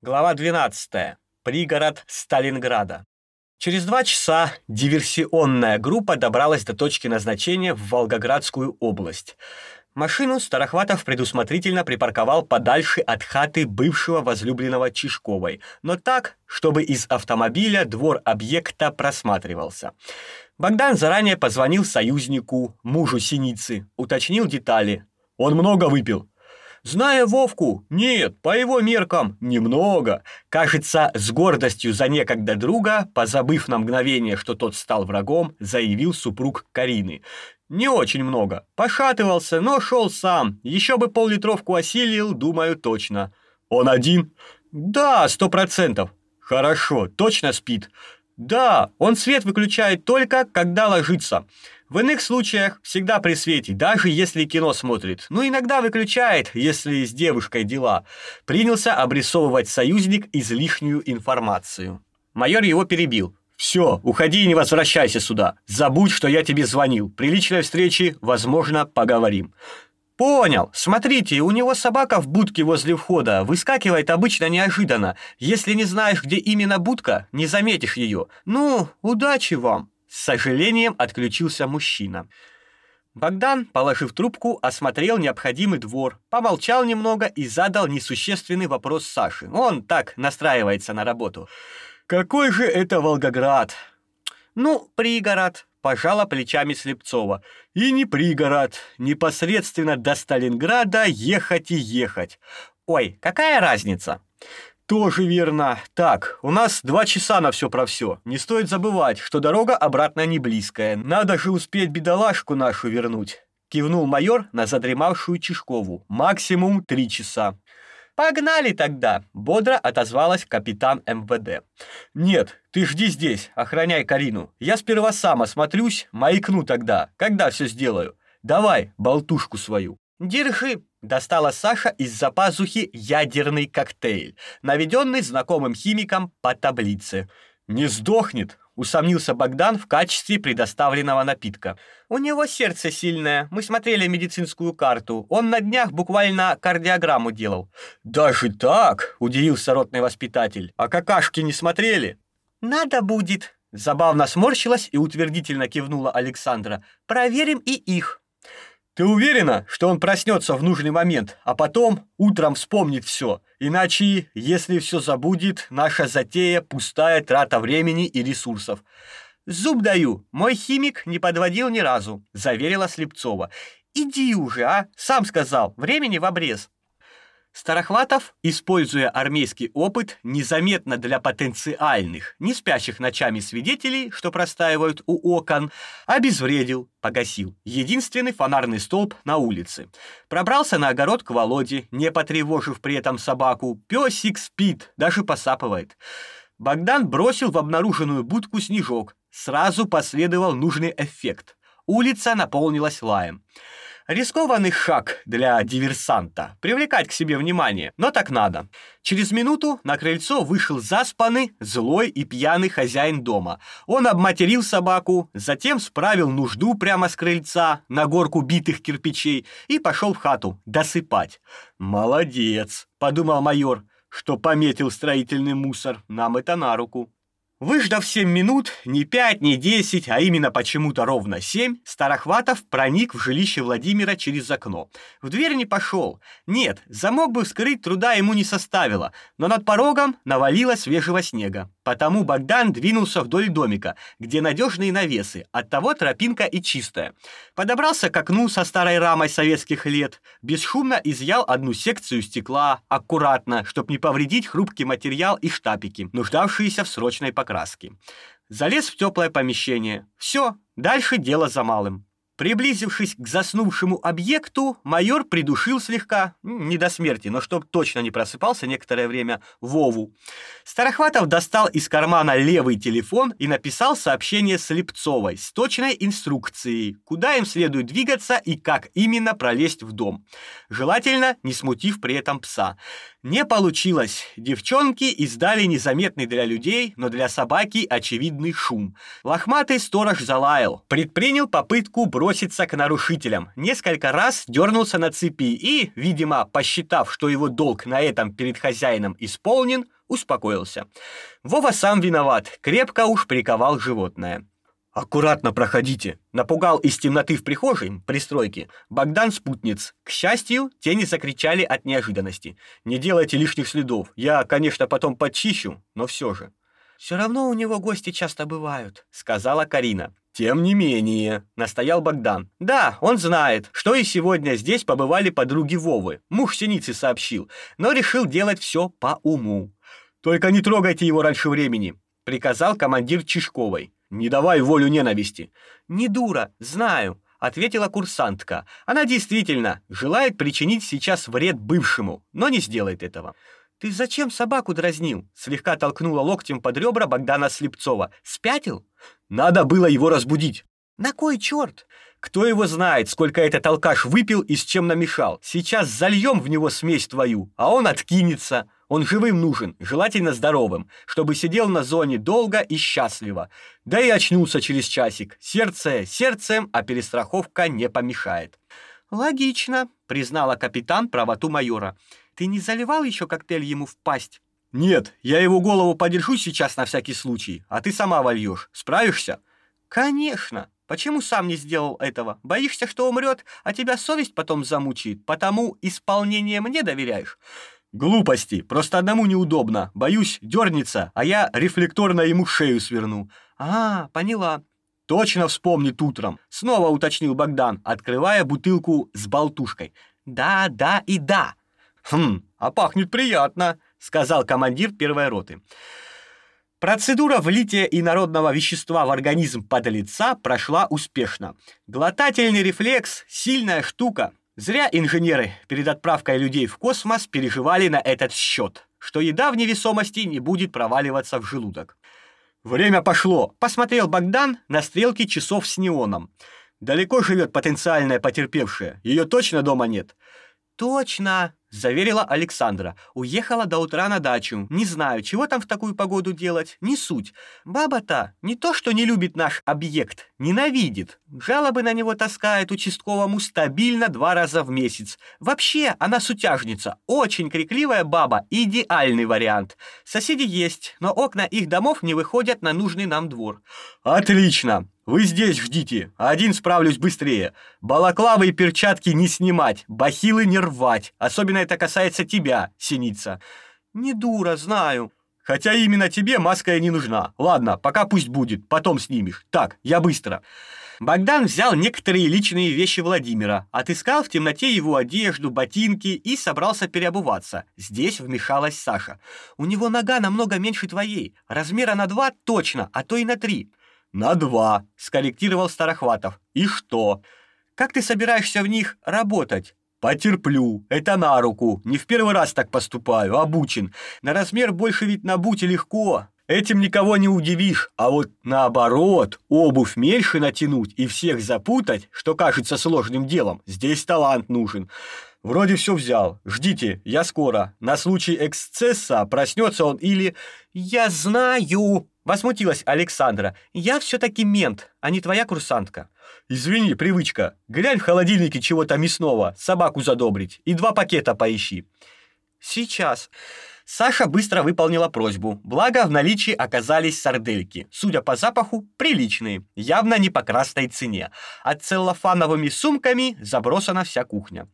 Глава 12. Пригород Сталинграда. Через два часа диверсионная группа добралась до точки назначения в Волгоградскую область. Машину Старохватов предусмотрительно припарковал подальше от хаты бывшего возлюбленного Чешковой, но так, чтобы из автомобиля двор объекта просматривался. Богдан заранее позвонил союзнику, мужу Синицы, уточнил детали. Он много выпил. Зная Вовку, нет, по его меркам, немного. Кажется, с гордостью за некогда друга, позабыв на мгновение, что тот стал врагом, заявил супруг Карины. Не очень много. Пошатывался, но шел сам. Еще бы пол-литровку осилил, думаю, точно. Он один? Да, сто процентов. Хорошо, точно спит. Да, он свет выключает только, когда ложится. В иных случаях всегда при свете, даже если кино смотрит. Ну, иногда выключает, если с девушкой дела. Принялся обрисовывать союзник излишнюю информацию. Майор его перебил. «Все, уходи и не возвращайся сюда. Забудь, что я тебе звонил. При личной встрече, возможно, поговорим». Понял. Смотрите, у него собака в будке возле входа. Выскакивает обычно неожиданно. Если не знаешь, где именно будка, не заметишь ее. Ну, удачи вам. С сожалением отключился мужчина. Богдан, положив трубку, осмотрел необходимый двор, помолчал немного и задал несущественный вопрос Саше. Он так настраивается на работу. Какой же это Волгоград? Ну, пригород, пожала плечами Слепцова. И не пригород, непосредственно до Сталинграда ехать и ехать. Ой, какая разница? Тоже верно. Так, у нас два часа на все про все. Не стоит забывать, что дорога обратно не близкая. Надо же успеть бедолашку нашу вернуть. Кивнул майор на задремавшую Чешкову. Максимум три часа. «Погнали тогда!» — бодро отозвалась капитан МВД. «Нет, ты жди здесь, охраняй Карину. Я сперва сам осмотрюсь, маякну тогда, когда все сделаю. Давай болтушку свою». «Держи!» — достала Саша из-за пазухи ядерный коктейль, наведенный знакомым химиком по таблице. «Не сдохнет!» усомнился Богдан в качестве предоставленного напитка. У него сердце сильное. Мы смотрели медицинскую карту. Он на днях буквально кардиограмму делал. Даже так? удивился ротный воспитатель. А какашки не смотрели? Надо будет. Забавно сморщилась и утвердительно кивнула Александра. Проверим и их. Ты уверена, что он проснется в нужный момент, а потом утром вспомнит все? Иначе, если все забудет, наша затея пустая трата времени и ресурсов. Зуб даю, мой химик не подводил ни разу, заверила Слепцова. Иди уже, а? Сам сказал, времени в обрез. Старохватов, используя армейский опыт, незаметно для потенциальных, не спящих ночами свидетелей, что простаивают у окон, обезвредил, погасил единственный фонарный столб на улице. Пробрался на огород к Володе, не потревожив при этом собаку. Песик спит, даже посапывает. Богдан бросил в обнаруженную будку снежок. Сразу последовал нужный эффект. Улица наполнилась лаем. Рискованный шаг для диверсанта привлекать к себе внимание, но так надо. Через минуту на крыльцо вышел заспанный, злой и пьяный хозяин дома. Он обматерил собаку, затем справил нужду прямо с крыльца на горку битых кирпичей и пошел в хату досыпать. Молодец, подумал майор, что пометил строительный мусор. Нам это на руку. Выждав 7 минут, не 5, не 10, а именно почему-то ровно 7, Старохватов проник в жилище Владимира через окно. В дверь не пошел. Нет, замок бы вскрыть труда ему не составило, но над порогом навалилось свежего снега. Потому Богдан двинулся вдоль домика, где надежные навесы, оттого тропинка и чистая. Подобрался к окну со старой рамой советских лет, бесшумно изъял одну секцию стекла, аккуратно, чтобы не повредить хрупкий материал и штапики, нуждавшиеся в срочной покраске. Залез в теплое помещение. Все, дальше дело за малым. Приблизившись к заснувшему объекту, майор придушил слегка, не до смерти, но чтоб точно не просыпался некоторое время, Вову. Старохватов достал из кармана левый телефон и написал сообщение Слепцовой с точной инструкцией, куда им следует двигаться и как именно пролезть в дом. Желательно, не смутив при этом пса. Не получилось. Девчонки издали незаметный для людей, но для собаки очевидный шум. Лохматый сторож залаял, предпринял попытку бросить броситься к нарушителям. Несколько раз дернулся на цепи и, видимо, посчитав, что его долг на этом перед хозяином исполнен, успокоился. Вова сам виноват, крепко уж приковал животное. «Аккуратно проходите!» Напугал из темноты в прихожей, пристройки, Богдан спутниц. К счастью, те не закричали от неожиданности. «Не делайте лишних следов. Я, конечно, потом подчищу, но все же». «Все равно у него гости часто бывают», — сказала Карина. «Тем не менее», — настоял Богдан. «Да, он знает, что и сегодня здесь побывали подруги Вовы. Муж Синицы сообщил, но решил делать все по уму. Только не трогайте его раньше времени», — приказал командир Чешковой. Не давай волю ненависти. Не дура, знаю, ответила курсантка. Она действительно желает причинить сейчас вред бывшему, но не сделает этого. Ты зачем собаку дразнил? Слегка толкнула локтем под ребра Богдана Слепцова. Спятил? Надо было его разбудить. На кой черт? Кто его знает, сколько этот алкаш выпил и с чем намешал. Сейчас зальем в него смесь твою, а он откинется. Он живым нужен, желательно здоровым, чтобы сидел на зоне долго и счастливо. Да и очнулся через часик. Сердце сердцем, а перестраховка не помешает. Логично, признала капитан правоту майора. Ты не заливал еще коктейль ему в пасть? Нет, я его голову подержу сейчас на всякий случай, а ты сама вольешь. Справишься? Конечно. Почему сам не сделал этого? Боишься, что умрет, а тебя совесть потом замучит, потому исполнение мне доверяешь? Глупости, просто одному неудобно. Боюсь, дернется, а я рефлекторно ему шею сверну. А, поняла. Точно вспомнит утром, снова уточнил Богдан, открывая бутылку с болтушкой. Да, да и да. Хм, а пахнет приятно, сказал командир первой роты. Процедура влития инородного вещества в организм подлеца прошла успешно. Глотательный рефлекс сильная штука, Зря инженеры перед отправкой людей в космос переживали на этот счет, что еда в невесомости не будет проваливаться в желудок. Время пошло. Посмотрел Богдан на стрелки часов с неоном. Далеко живет потенциальная потерпевшая. Ее точно дома нет. Точно, заверила Александра. Уехала до утра на дачу. Не знаю, чего там в такую погоду делать, не суть. Баба-то не то, что не любит наш объект, ненавидит. Жалобы на него таскает участковому стабильно два раза в месяц. Вообще, она сутяжница, очень крикливая баба, идеальный вариант. Соседи есть, но окна их домов не выходят на нужный нам двор. Отлично. Вы здесь ждите, а один справлюсь быстрее. Балаклавы и перчатки не снимать, бахилы не рвать. Особенно это касается тебя, Синица. Не дура, знаю. Хотя именно тебе маска и не нужна. Ладно, пока пусть будет, потом снимешь. Так, я быстро. Богдан взял некоторые личные вещи Владимира, отыскал в темноте его одежду, ботинки и собрался переобуваться. Здесь вмешалась Саша. У него нога намного меньше твоей, размера на два точно, а то и на три. «На два», — скорректировал Старохватов. «И что? Как ты собираешься в них работать?» «Потерплю. Это на руку. Не в первый раз так поступаю. Обучен. На размер больше ведь набуть легко. Этим никого не удивишь. А вот наоборот, обувь меньше натянуть и всех запутать, что кажется сложным делом, здесь талант нужен. Вроде все взял. Ждите, я скоро. На случай эксцесса проснется он или... Я знаю, Возмутилась Александра. «Я все-таки мент, а не твоя курсантка». «Извини, привычка. Глянь в холодильнике чего-то мясного, собаку задобрить, и два пакета поищи». «Сейчас». Саша быстро выполнила просьбу, благо в наличии оказались сардельки, судя по запаху, приличные, явно не по красной цене, а целлофановыми сумками забросана вся кухня.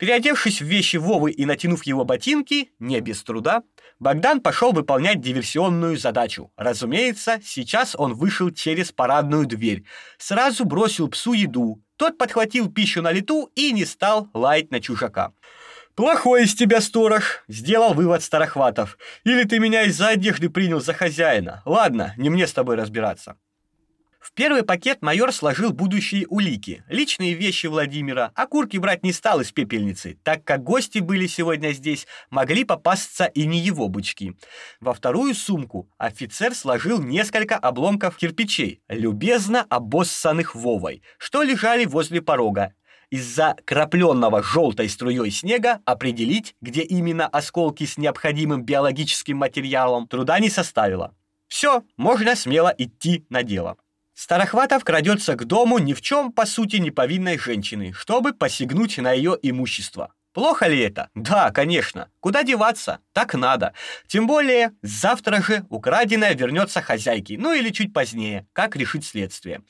Переодевшись в вещи Вовы и натянув его ботинки, не без труда, Богдан пошел выполнять диверсионную задачу. Разумеется, сейчас он вышел через парадную дверь. Сразу бросил псу еду. Тот подхватил пищу на лету и не стал лаять на чужака. «Плохой из тебя сторож», — сделал вывод Старохватов. «Или ты меня из-за одежды принял за хозяина. Ладно, не мне с тобой разбираться». В первый пакет майор сложил будущие улики, личные вещи Владимира, а курки брать не стал из пепельницы, так как гости были сегодня здесь, могли попасться и не его бычки. Во вторую сумку офицер сложил несколько обломков кирпичей, любезно обоссанных Вовой, что лежали возле порога. Из-за крапленного желтой струей снега определить, где именно осколки с необходимым биологическим материалом, труда не составило. Все, можно смело идти на дело. Старохватов крадется к дому ни в чем, по сути, не повинной женщины, чтобы посягнуть на ее имущество. Плохо ли это? Да, конечно. Куда деваться? Так надо. Тем более, завтра же украденное вернется хозяйке, ну или чуть позднее, как решит следствие.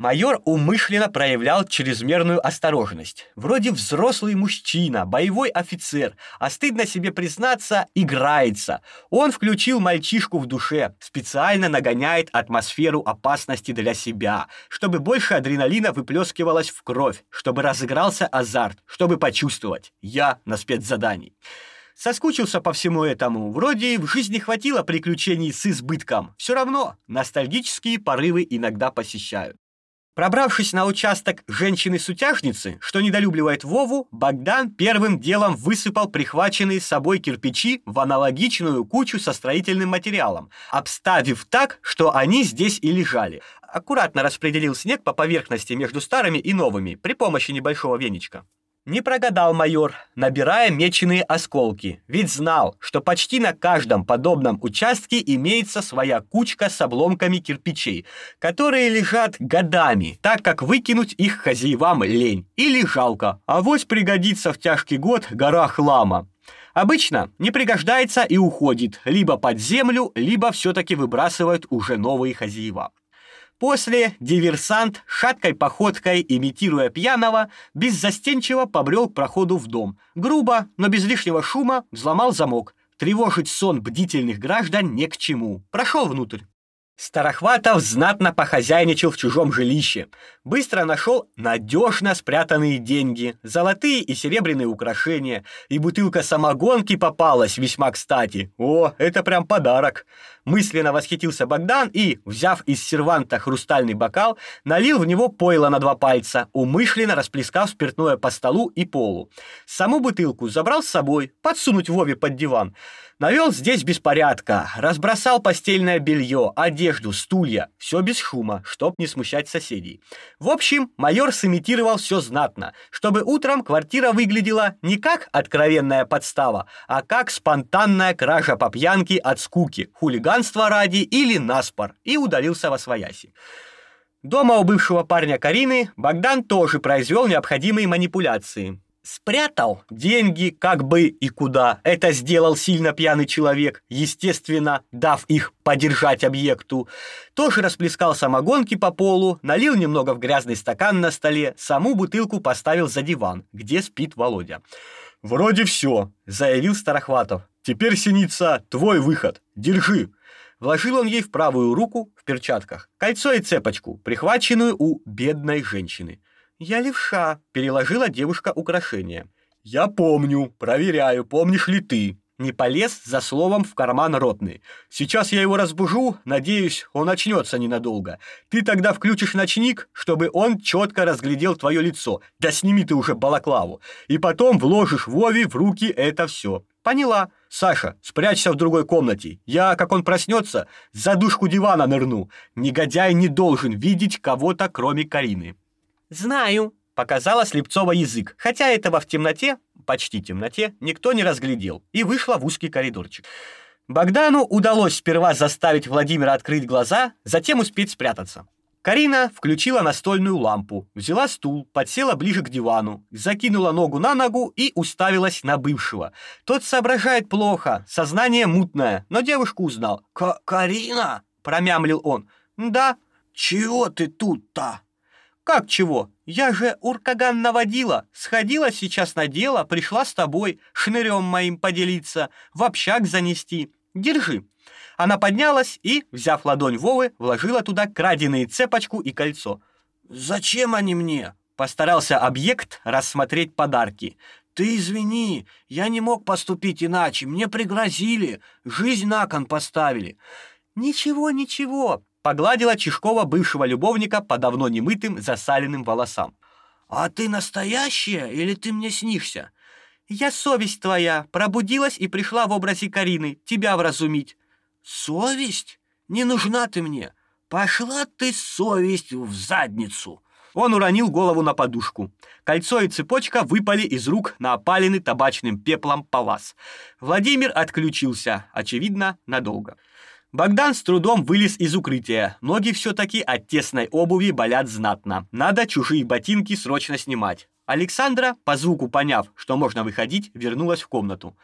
Майор умышленно проявлял чрезмерную осторожность. Вроде взрослый мужчина, боевой офицер, а стыдно себе признаться, играется. Он включил мальчишку в душе, специально нагоняет атмосферу опасности для себя, чтобы больше адреналина выплескивалось в кровь, чтобы разыгрался азарт, чтобы почувствовать «я на спецзадании». Соскучился по всему этому. Вроде в жизни хватило приключений с избытком. Все равно ностальгические порывы иногда посещают. Пробравшись на участок женщины-сутяжницы, что недолюбливает Вову, Богдан первым делом высыпал прихваченные с собой кирпичи в аналогичную кучу со строительным материалом, обставив так, что они здесь и лежали. Аккуратно распределил снег по поверхности между старыми и новыми при помощи небольшого веничка. Не прогадал майор, набирая меченые осколки, ведь знал, что почти на каждом подобном участке имеется своя кучка с обломками кирпичей, которые лежат годами, так как выкинуть их хозяевам лень или жалко, а вось пригодится в тяжкий год гора хлама. Обычно не пригождается и уходит либо под землю, либо все-таки выбрасывают уже новые хозяева. После диверсант шаткой походкой, имитируя пьяного, беззастенчиво побрел к проходу в дом. Грубо, но без лишнего шума взломал замок. Тревожить сон бдительных граждан не к чему. Прошел внутрь. Старохватов знатно похозяйничал в чужом жилище. Быстро нашел надежно спрятанные деньги, золотые и серебряные украшения, и бутылка самогонки попалась весьма кстати. О, это прям подарок. Мысленно восхитился Богдан и, взяв из серванта хрустальный бокал, налил в него пойло на два пальца, умышленно расплескав спиртное по столу и полу. Саму бутылку забрал с собой, подсунуть Вове под диван. Навел здесь беспорядка, разбросал постельное белье, одежду, стулья, все без шума, чтоб не смущать соседей. В общем, майор сымитировал все знатно, чтобы утром квартира выглядела не как откровенная подстава, а как спонтанная кража по пьянке от скуки, хулиганства ради или наспор, и удалился во свояси. Дома у бывшего парня Карины Богдан тоже произвел необходимые манипуляции. Спрятал деньги как бы и куда. Это сделал сильно пьяный человек, естественно, дав их подержать объекту. Тоже расплескал самогонки по полу, налил немного в грязный стакан на столе, саму бутылку поставил за диван, где спит Володя. «Вроде все», — заявил Старохватов. «Теперь, Синица, твой выход. Держи». Вложил он ей в правую руку, в перчатках, кольцо и цепочку, прихваченную у бедной женщины. «Я левша», — переложила девушка украшение. «Я помню, проверяю, помнишь ли ты». Не полез за словом в карман ротный. «Сейчас я его разбужу, надеюсь, он очнется ненадолго. Ты тогда включишь ночник, чтобы он четко разглядел твое лицо. Да сними ты уже балаклаву. И потом вложишь Вове в руки это все. Поняла. Саша, спрячься в другой комнате. Я, как он проснется, за душку дивана нырну. Негодяй не должен видеть кого-то, кроме Карины. «Знаю», — показала Слепцова язык, хотя этого в темноте, почти темноте, никто не разглядел, и вышла в узкий коридорчик. Богдану удалось сперва заставить Владимира открыть глаза, затем успеть спрятаться. Карина включила настольную лампу, взяла стул, подсела ближе к дивану, закинула ногу на ногу и уставилась на бывшего. Тот соображает плохо, сознание мутное, но девушку узнал. «Карина?» – промямлил он. «Да». «Чего ты тут-то?» Как чего? Я же уркаган наводила, сходила сейчас на дело, пришла с тобой, шнырем моим поделиться, в общак занести. Держи. Она поднялась и, взяв ладонь Вовы, вложила туда краденые цепочку и кольцо. Зачем они мне? Постарался объект рассмотреть подарки. Ты извини, я не мог поступить иначе, мне пригрозили, жизнь на кон поставили. Ничего, ничего, Погладила Чешкова бывшего любовника по давно немытым засаленным волосам. «А ты настоящая или ты мне снишься?» «Я совесть твоя, пробудилась и пришла в образе Карины, тебя вразумить». «Совесть? Не нужна ты мне. Пошла ты совесть в задницу». Он уронил голову на подушку. Кольцо и цепочка выпали из рук на опаленный табачным пеплом палас. Владимир отключился, очевидно, надолго. Богдан с трудом вылез из укрытия. Ноги все-таки от тесной обуви болят знатно. Надо чужие ботинки срочно снимать. Александра, по звуку поняв, что можно выходить, вернулась в комнату.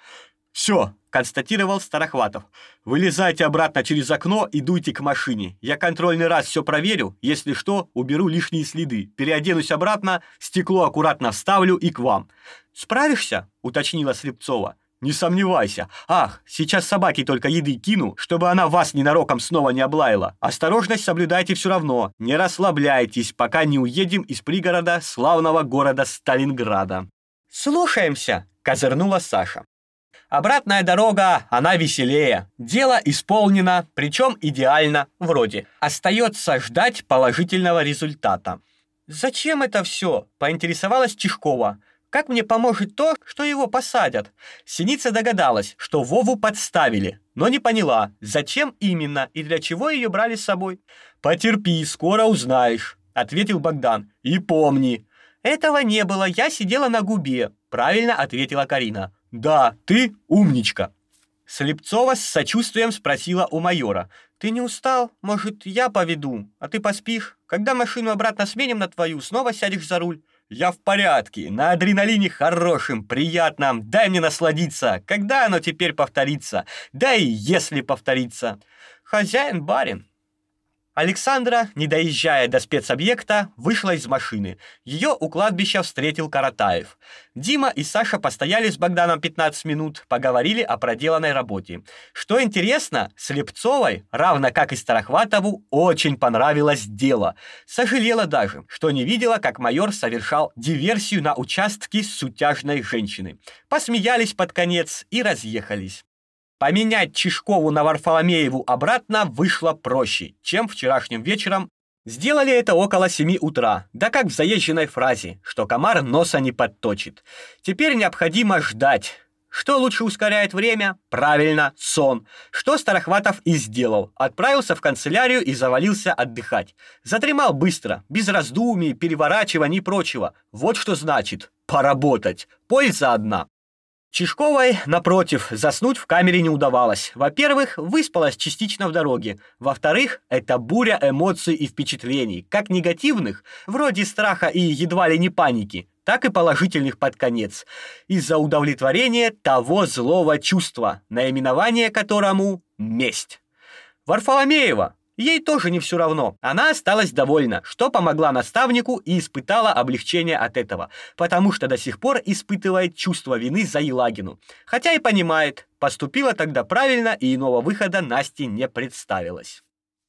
«Все», — констатировал Старохватов. «Вылезайте обратно через окно и дуйте к машине. Я контрольный раз все проверю. Если что, уберу лишние следы. Переоденусь обратно, стекло аккуратно вставлю и к вам». «Справишься?» — уточнила Слепцова. Не сомневайся. Ах, сейчас собаке только еды кину, чтобы она вас ненароком снова не облаяла. Осторожность соблюдайте все равно. Не расслабляйтесь, пока не уедем из пригорода славного города Сталинграда. Слушаемся, козырнула Саша. Обратная дорога, она веселее. Дело исполнено, причем идеально, вроде. Остается ждать положительного результата. Зачем это все? поинтересовалась Чешкова. Как мне поможет то, что его посадят? Синица догадалась, что Вову подставили, но не поняла, зачем именно и для чего ее брали с собой. Потерпи, скоро узнаешь, ответил Богдан. И помни, этого не было, я сидела на губе, правильно ответила Карина. Да, ты умничка. Слепцова с сочувствием спросила у майора. «Ты не устал? Может, я поведу? А ты поспишь? Когда машину обратно сменим на твою, снова сядешь за руль?» Я в порядке, на адреналине хорошем, приятном. Дай мне насладиться. Когда оно теперь повторится? Да и если повторится. Хозяин барин. Александра, не доезжая до спецобъекта, вышла из машины. Ее у кладбища встретил Каратаев. Дима и Саша постояли с Богданом 15 минут, поговорили о проделанной работе. Что интересно, Слепцовой, равно как и Старохватову, очень понравилось дело. Сожалела даже, что не видела, как майор совершал диверсию на участке сутяжной женщиной. Посмеялись под конец и разъехались. Поменять Чешкову на Варфоломееву обратно вышло проще, чем вчерашним вечером. Сделали это около 7 утра, да как в заезженной фразе, что комар носа не подточит. Теперь необходимо ждать. Что лучше ускоряет время? Правильно, сон. Что Старохватов и сделал. Отправился в канцелярию и завалился отдыхать. Затремал быстро, без раздумий, переворачиваний и прочего. Вот что значит поработать. Польза одна. Чешковой, напротив, заснуть в камере не удавалось. Во-первых, выспалась частично в дороге. Во-вторых, это буря эмоций и впечатлений, как негативных, вроде страха и едва ли не паники, так и положительных под конец, из-за удовлетворения того злого чувства, наименование которому месть. Варфоломеева, Ей тоже не все равно. Она осталась довольна, что помогла наставнику и испытала облегчение от этого, потому что до сих пор испытывает чувство вины за Елагину. Хотя и понимает, поступила тогда правильно и иного выхода Насте не представилось.